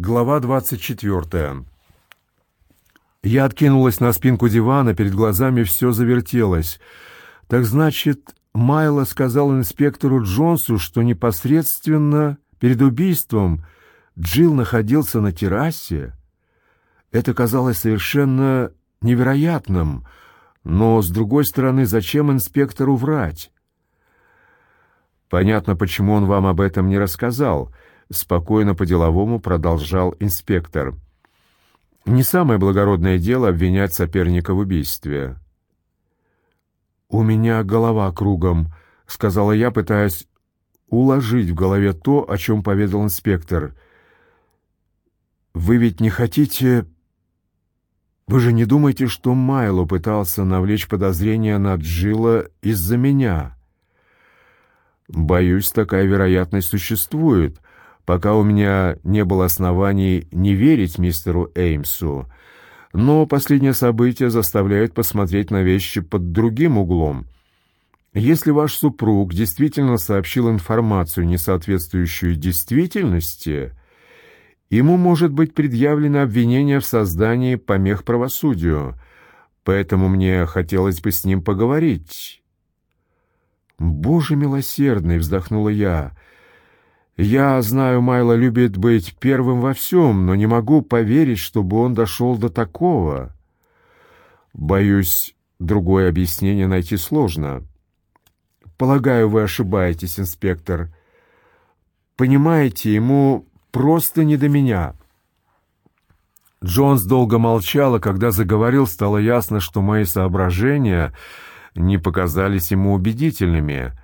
Глава 24. Я откинулась на спинку дивана, перед глазами все завертелось. Так значит, Майло сказал инспектору Джонсу, что непосредственно перед убийством Джилл находился на террасе? Это казалось совершенно невероятным, но, с другой стороны, зачем инспектору врать? Понятно, почему он вам об этом не рассказал — спокойно по-деловому продолжал инспектор. Не самое благородное дело обвинять соперника в убийстве. У меня голова кругом, сказала я, пытаясь уложить в голове то, о чем поведал инспектор. Вы ведь не хотите Вы же не думаете, что Майло пытался навлечь подозрения на Джилла из-за меня? Боюсь, такая вероятность существует, пока у меня не было оснований не верить мистеру Эймсу, но последние события заставляют посмотреть на вещи под другим углом. Если ваш супруг действительно сообщил информацию, не соответствующую действительности, ему может быть предъявлено обвинение в создании помех правосудию, поэтому мне хотелось бы с ним поговорить. «Боже милосердный!» — вздохнула я — я знаю, Майло любит быть первым во всем, но не могу поверить, чтобы он дошел до такого. Боюсь, другое объяснение найти сложно. Полагаю, вы ошибаетесь, инспектор. Понимаете, ему просто не до меня. Джонс долго молчал, а когда заговорил, стало ясно, что мои соображения не показались ему убедительными —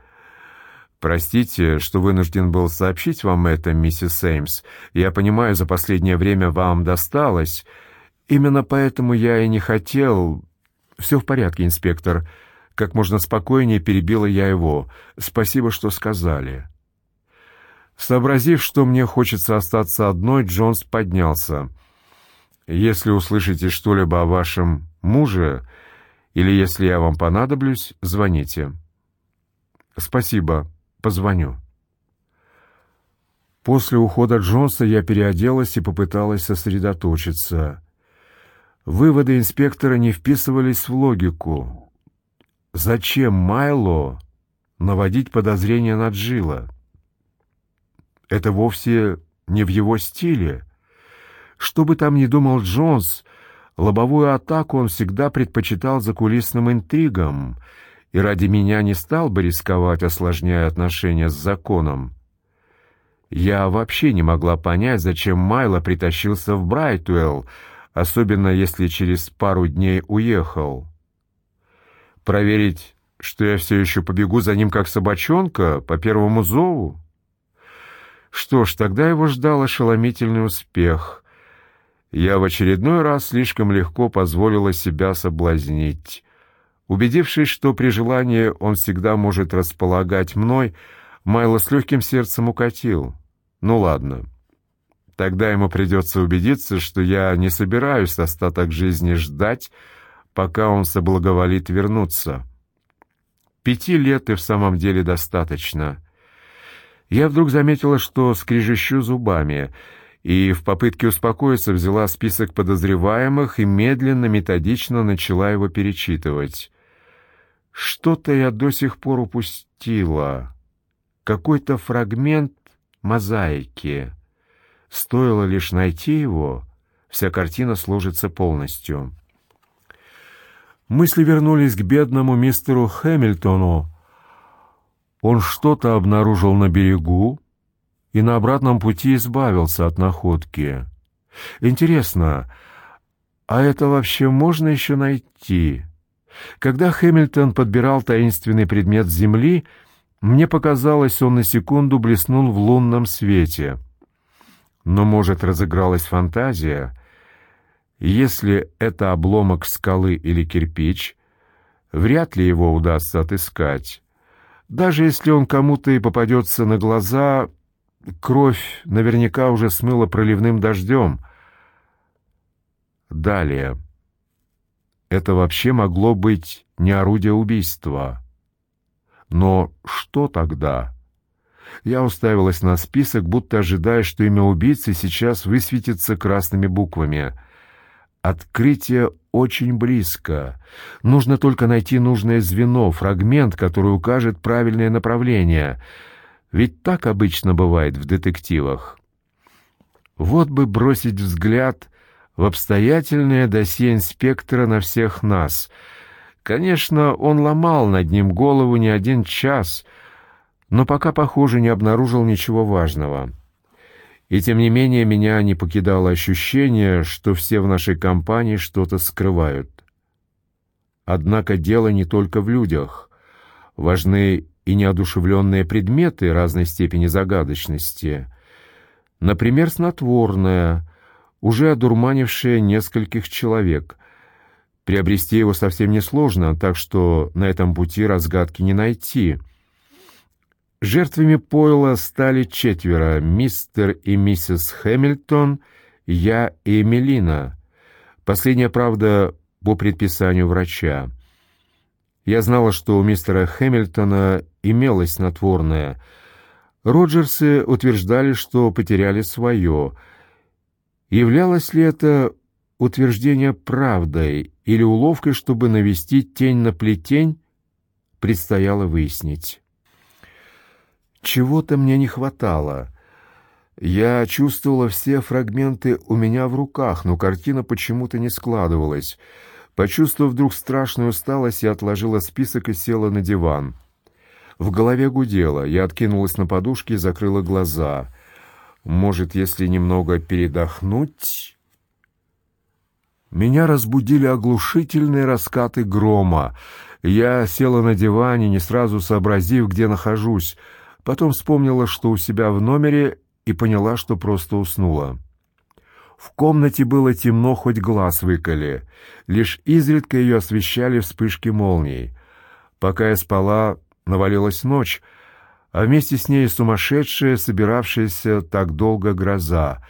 «Простите, что вынужден был сообщить вам это, миссис Сеймс. Я понимаю, за последнее время вам досталось. Именно поэтому я и не хотел...» «Все в порядке, инспектор». Как можно спокойнее перебила я его. «Спасибо, что сказали». Сообразив, что мне хочется остаться одной, Джонс поднялся. «Если услышите что-либо о вашем муже, или если я вам понадоблюсь, звоните». «Спасибо», Позвоню. После ухода Джонса я переоделась и попыталась сосредоточиться. Выводы инспектора не вписывались в логику. Зачем Майло наводить подозрения на Джилла? Это вовсе не в его стиле. Что бы там ни думал Джонс, лобовую атаку он всегда предпочитал закулисным интригам — и ради меня не стал бы рисковать, осложняя отношения с законом. Я вообще не могла понять, зачем Майло притащился в Брайтвелл, особенно если через пару дней уехал. Проверить, что я все еще побегу за ним как собачонка по первому зову? Что ж, тогда его ждал ошеломительный успех. Я в очередной раз слишком легко позволила себя соблазнить. Убедившись, что при желании он всегда может располагать мной, Майло с легким сердцем укатил. «Ну ладно. Тогда ему придется убедиться, что я не собираюсь остаток жизни ждать, пока он соблаговолит вернуться. Пяти лет и в самом деле достаточно». Я вдруг заметила, что скрежещу зубами, и в попытке успокоиться взяла список подозреваемых и медленно, методично начала его перечитывать. Что-то я до сих пор упустила. Какой-то фрагмент мозаики. Стоило лишь найти его, вся картина сложится полностью. Мысли вернулись к бедному мистеру Хэмилтону. Он что-то обнаружил на берегу и на обратном пути избавился от находки. Интересно, а это вообще можно еще найти?» Когда Хэмилтон подбирал таинственный предмет земли, мне показалось, он на секунду блеснул в лунном свете. Но, может, разыгралась фантазия? Если это обломок скалы или кирпич, вряд ли его удастся отыскать. Даже если он кому-то и попадется на глаза, кровь наверняка уже смыла проливным дождем. Далее это вообще могло быть не орудие убийства. Но что тогда? Я уставилась на список, будто ожидая, что имя убийцы сейчас высветится красными буквами. Открытие очень близко. Нужно только найти нужное звено, фрагмент, который укажет правильное направление. Ведь так обычно бывает в детективах. Вот бы бросить взгляд в обстоятельное досье инспектора на всех нас. Конечно, он ломал над ним голову не один час, но пока, похоже, не обнаружил ничего важного. И тем не менее меня не покидало ощущение, что все в нашей компании что-то скрывают. Однако дело не только в людях. Важны и неодушевленные предметы разной степени загадочности. Например, снотворное, уже одурманившее нескольких человек. Приобрести его совсем несложно, так что на этом пути разгадки не найти — Жертвами Пойла стали четверо — мистер и миссис Хэмилтон, я и Эмилина. Последняя, правда, по предписанию врача. Я знала, что у мистера Хэмилтона имелось снотворное. Роджерсы утверждали, что потеряли свое. Являлось ли это утверждение правдой или уловкой, чтобы навести тень на плетень, предстояло выяснить. Чего-то мне не хватало. Я чувствовала все фрагменты у меня в руках, но картина почему-то не складывалась. Почувствовав вдруг страшную усталость, я отложила список и села на диван. В голове гудело, я откинулась на подушки и закрыла глаза. Может, если немного передохнуть... Меня разбудили оглушительные раскаты грома. Я села на диване, не сразу сообразив, где нахожусь — Потом вспомнила, что у себя в номере, и поняла, что просто уснула. В комнате было темно, хоть глаз выколи. Лишь изредка ее освещали вспышки молний. Пока я спала, навалилась ночь, а вместе с ней сумасшедшая, собиравшаяся так долго гроза.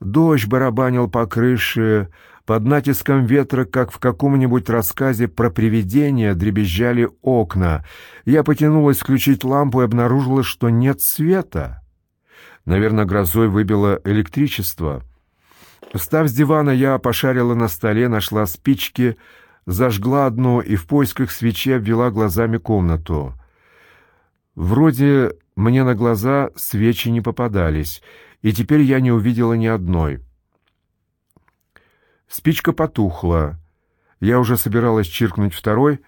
Дождь барабанил по крыше, под натиском ветра, как в каком-нибудь рассказе про привидения, дребезжали окна. Я потянулась включить лампу и обнаружила, что нет света. Наверное, грозой выбило электричество. Встав с дивана, я пошарила на столе, нашла спички, зажгла одну и в поисках свечи обвела глазами комнату. Вроде мне на глаза свечи не попадались, и теперь я не увидела ни одной — Спичка потухла. Я уже собиралась чиркнуть второй,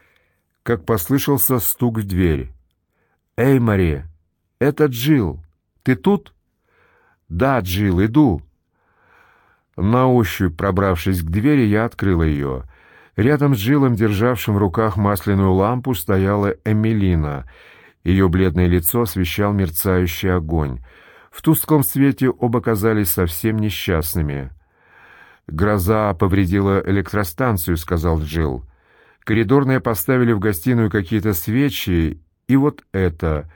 как послышался стук в дверь. «Эй, Мари, это Джил. Ты тут?» «Да, Джил, иду». На ощупь, пробравшись к двери, я открыла ее. Рядом с Джилом, державшим в руках масляную лампу, стояла Эмилина. Ее бледное лицо освещал мерцающий огонь. В тусклом свете оба казались совсем несчастными. «Гроза повредила электростанцию», — сказал Джилл. «Коридорные поставили в гостиную какие-то свечи, и вот это.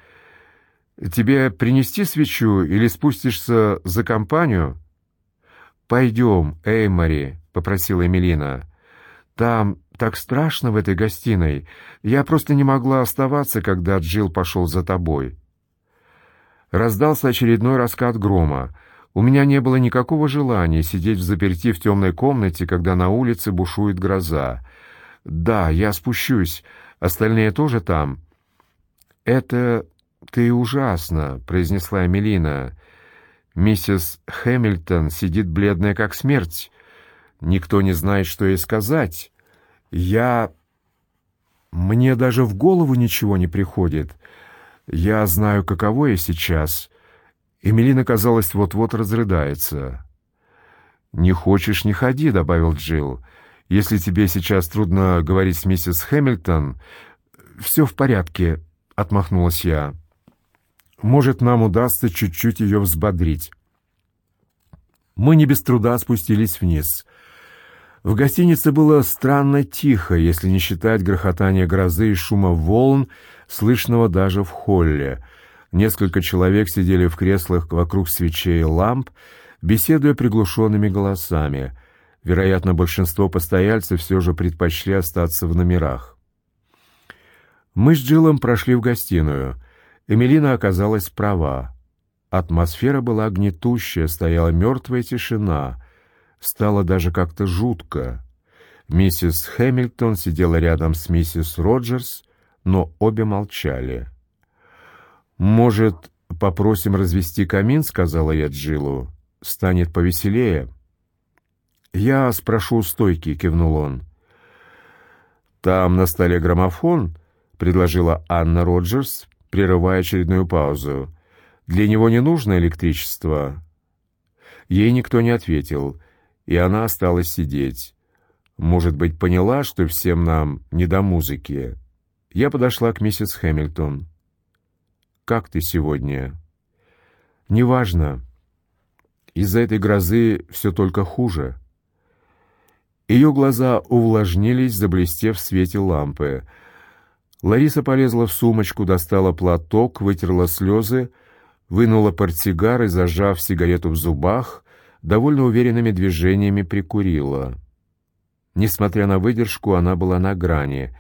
Тебе принести свечу или спустишься за компанию?» «Пойдем, Эймори», — попросила Эмилина. «Там так страшно в этой гостиной. Я просто не могла оставаться, когда Джилл пошел за тобой». Раздался очередной раскат грома. У меня не было никакого желания сидеть в заперти в темной комнате, когда на улице бушует гроза. Да, я спущусь. Остальные тоже там. Это ты ужасно, произнесла Эмилина. Миссис Хэмилтон сидит бледная как смерть. Никто не знает, что ей сказать. Я мне даже в голову ничего не приходит. Я знаю, каково я сейчас. Эмилина, казалось, вот-вот разрыдается. «Не хочешь — не ходи», — добавил Джилл. «Если тебе сейчас трудно говорить с миссис Хэмилтон...» «Все в порядке», — отмахнулась я. «Может, нам удастся чуть-чуть ее взбодрить». Мы не без труда спустились вниз. В гостинице было странно тихо, если не считать грохотания грозы и шума волн, слышного даже в холле — Несколько человек сидели в креслах вокруг свечей и ламп, беседуя приглушенными голосами. Вероятно, большинство постояльцев все же предпочли остаться в номерах. Мы с Джиллом прошли в гостиную. Эмилина оказалась права. Атмосфера была гнетущая, стояла мертвая тишина. Стало даже как-то жутко. Миссис Хэмилтон сидела рядом с миссис Роджерс, но обе молчали. «Может, попросим развести камин?» — сказала я Джилу. «Станет повеселее». «Я спрошу стойки», — кивнул он. «Там на столе граммофон», — предложила Анна Роджерс, прерывая очередную паузу. «Для него не нужно электричество». Ей никто не ответил, и она осталась сидеть. Может быть, поняла, что всем нам не до музыки. Я подошла к миссис Хэмилтон. «Как ты сегодня?» «Неважно. Из-за этой грозы все только хуже». Ее глаза увлажнились, заблестев в свете лампы. Лариса полезла в сумочку, достала платок, вытерла слезы, вынула портсигар и, зажав сигарету в зубах, довольно уверенными движениями прикурила. Несмотря на выдержку, она была на грани.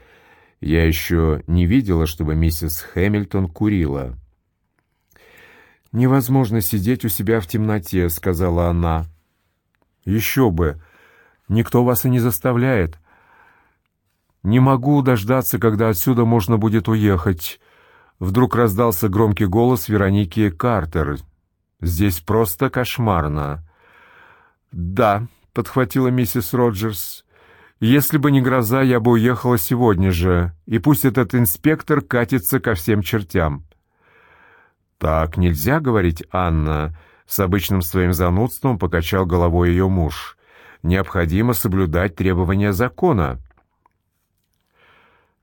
Я еще не видела, чтобы миссис Хэмилтон курила. «Невозможно сидеть у себя в темноте», — сказала она. «Еще бы! Никто вас и не заставляет. Не могу дождаться, когда отсюда можно будет уехать. Вдруг раздался громкий голос Вероники Картер. Здесь просто кошмарно. Да, подхватила миссис Роджерс. Если бы не гроза, я бы уехала сегодня же, и пусть этот инспектор катится ко всем чертям. Так нельзя говорить, Анна, с обычным своим занудством покачал головой ее муж необходимо соблюдать требования закона.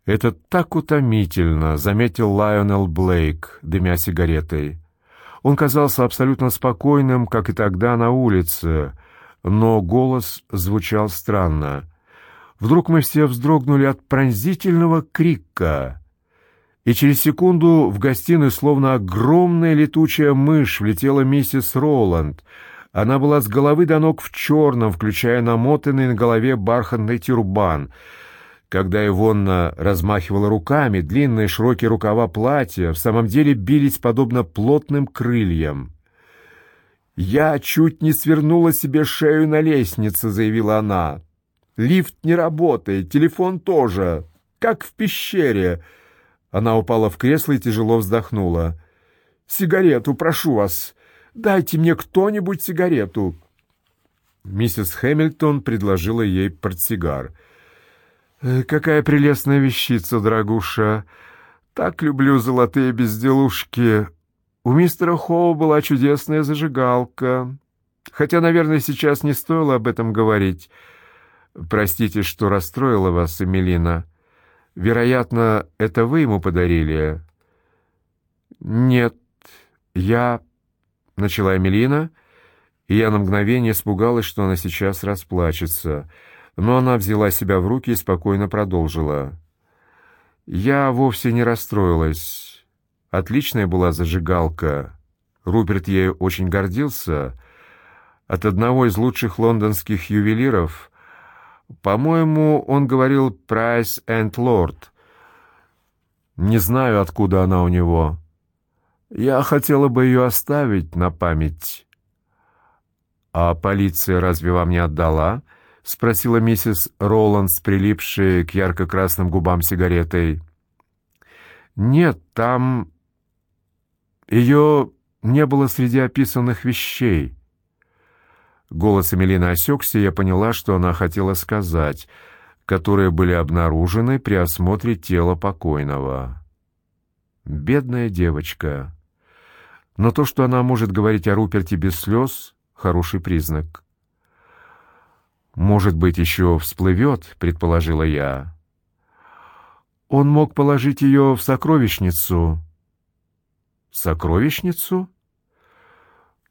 «Это так утомительно», — заметил Лайонел Блейк, дымя сигаретой. Он казался абсолютно спокойным, как и тогда на улице, но голос звучал странно. Вдруг мы все вздрогнули от пронзительного крика, и через секунду в гостиную, словно огромная летучая мышь, влетела миссис Роланд — она была с головы до ног в черном, включая намотанный на голове бархатный тюрбан. Когда Ивонна размахивала руками, длинные широкие рукава платья в самом деле бились подобно плотным крыльям. «Я чуть не свернула себе шею на лестнице», — заявила она. «Лифт не работает, телефон тоже, как в пещере». Она упала в кресло и тяжело вздохнула. «Сигарету, прошу вас. Дайте мне кто-нибудь сигарету». Миссис Хэмилтон предложила ей портсигар. «Э, «Какая прелестная вещица, дорогуша! Так люблю золотые безделушки. У мистера Хоу была чудесная зажигалка. Хотя, наверное, сейчас не стоило об этом говорить. Простите, что расстроила вас, Эмилина. Вероятно, это вы ему подарили?» «Нет, я...» — начала Эмилина, и я на мгновение испугалась, что она сейчас расплачется. Но она взяла себя в руки и спокойно продолжила. «Я вовсе не расстроилась. Отличная была зажигалка. Руперт ею очень гордился. От одного из лучших лондонских ювелиров. По-моему, он говорил «Price and Lord». Не знаю, откуда она у него». Я хотела бы ее оставить на память. А полиция разве вам не отдала? спросила миссис Роланд, прилипшей к ярко-красным губам сигаретой. Нет, там ее не было среди описанных вещей. Голос Эмилины осекся, и я поняла, что она хотела сказать, которые были обнаружены при осмотре тела покойного. Бедная девочка. Но то, что она может говорить о Руперте без слез, — хороший признак. «Может быть, еще всплывет», — предположила я. «Он мог положить ее в сокровищницу». «Сокровищницу?»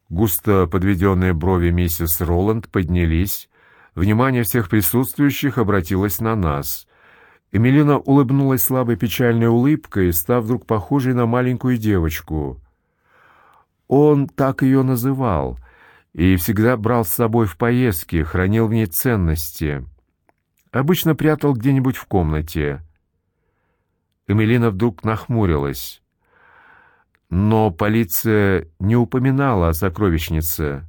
Густо подведенные брови миссис Роланд поднялись. Внимание всех присутствующих обратилось на нас. Эмилина улыбнулась слабой печальной улыбкой, став вдруг похожей на маленькую девочку — он так ее называл и всегда брал с собой в поездки, хранил в ней ценности. Обычно прятал где-нибудь в комнате. Эмилина вдруг нахмурилась. Но полиция не упоминала о сокровищнице.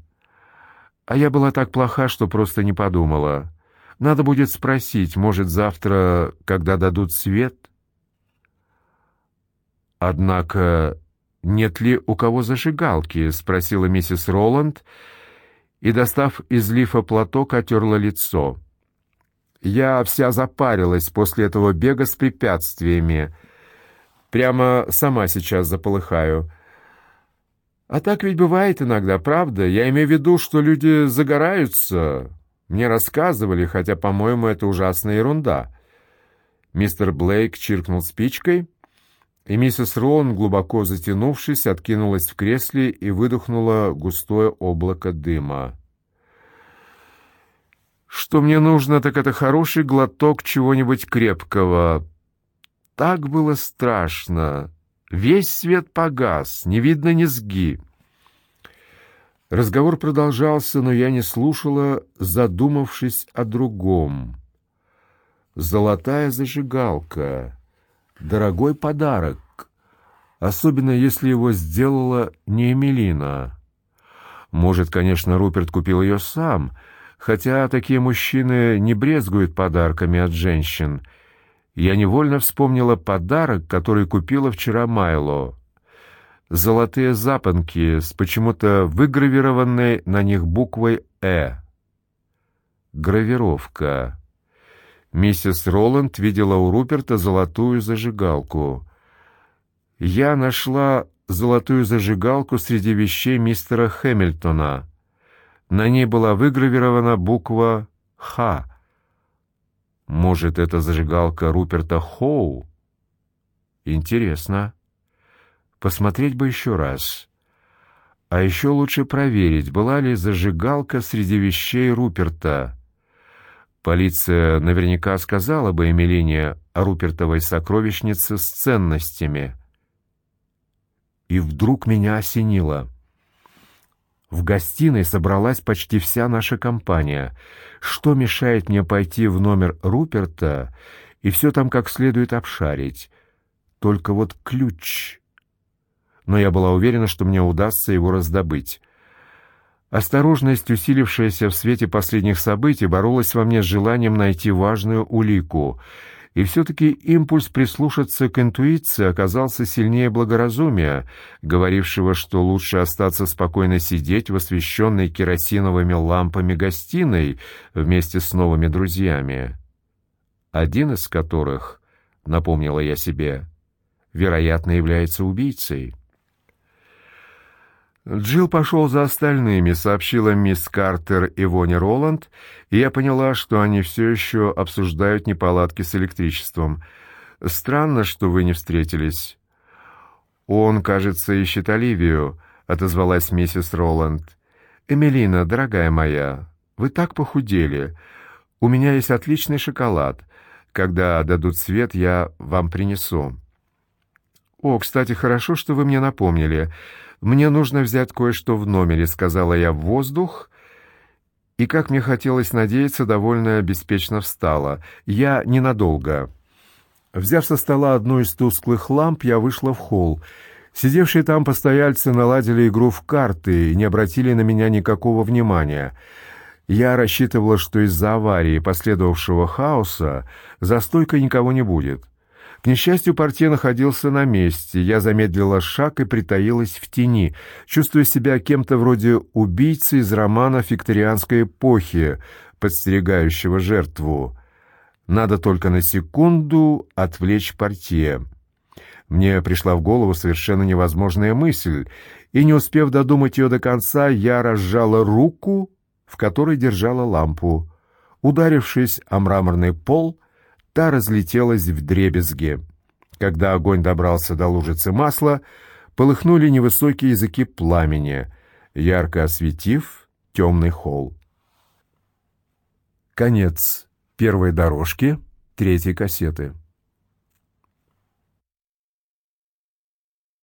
А я была так плоха, что просто не подумала. Надо будет спросить, может, завтра, когда дадут свет? Однако нет ли у кого зажигалки?» — спросила миссис Роланд, и, достав из лифа платок, отерла лицо. «Я вся запарилась после этого бега с препятствиями. Прямо сама сейчас заполыхаю. А так ведь бывает иногда, правда? Я имею в виду, что люди загораются. Мне рассказывали, хотя, по-моему, это ужасная ерунда». Мистер Блейк чиркнул спичкой — и миссис Роун, глубоко затянувшись, откинулась в кресле и выдохнула густое облако дыма. «Что мне нужно, так это хороший глоток чего-нибудь крепкого. Так было страшно. Весь свет погас, не видно низги». Разговор продолжался, но я не слушала, задумавшись о другом. «Золотая зажигалка» дорогой подарок, особенно если его сделала не Эмилина. Может, конечно, Руперт купил ее сам, хотя такие мужчины не брезгуют подарками от женщин. Я невольно вспомнила подарок, который купила вчера Майло. Золотые запонки с почему-то выгравированной на них буквой «Э». Гравировка. Миссис Роланд видела у Руперта золотую зажигалку. Я нашла золотую зажигалку среди вещей мистера Хэмилтона. На ней была выгравирована буква «Х». Может, это зажигалка Руперта Хоу? Интересно. Посмотреть бы еще раз. А еще лучше проверить, была ли зажигалка среди вещей Руперта. Полиция наверняка сказала бы Эмилине о Рупертовой сокровищнице с ценностями. И вдруг меня осенило. В гостиной собралась почти вся наша компания. Что мешает мне пойти в номер Руперта и все там как следует обшарить? Только вот ключ. Но я была уверена, что мне удастся его раздобыть. Осторожность, усилившаяся в свете последних событий, боролась во мне с желанием найти важную улику. И все-таки импульс прислушаться к интуиции оказался сильнее благоразумия, говорившего, что лучше остаться спокойно сидеть в освещенной керосиновыми лампами гостиной вместе с новыми друзьями. Один из которых, напомнила я себе, вероятно, является убийцей. Джилл пошел за остальными, сообщила мисс Картер и Вони Роланд, и я поняла, что они все еще обсуждают неполадки с электричеством. Странно, что вы не встретились. Он, кажется, ищет Оливию, отозвалась миссис Роланд. Эмилина, дорогая моя, вы так похудели. У меня есть отличный шоколад. Когда дадут свет, я вам принесу. О, кстати, хорошо, что вы мне напомнили. «Мне нужно взять кое-что в номере», — сказала я в воздух, и, как мне хотелось надеяться, довольно беспечно встала. «Я ненадолго». Взяв со стола одну из тусклых ламп, я вышла в холл. Сидевшие там постояльцы наладили игру в карты и не обратили на меня никакого внимания. Я рассчитывала, что из-за аварии, последовавшего хаоса, за стойкой никого не будет. К несчастью, портье находился на месте. Я замедлила шаг и притаилась в тени, чувствуя себя кем-то вроде убийцы из романа викторианской эпохи, подстерегающего жертву. Надо только на секунду отвлечь портье. Мне пришла в голову совершенно невозможная мысль, и, не успев додумать ее до конца, я разжала руку, в которой держала лампу. Ударившись о мраморный пол, та разлетелась в дребезги. Когда огонь добрался до лужицы масла, полыхнули невысокие языки пламени, ярко осветив темный холл. Конец первой дорожки третьей кассеты.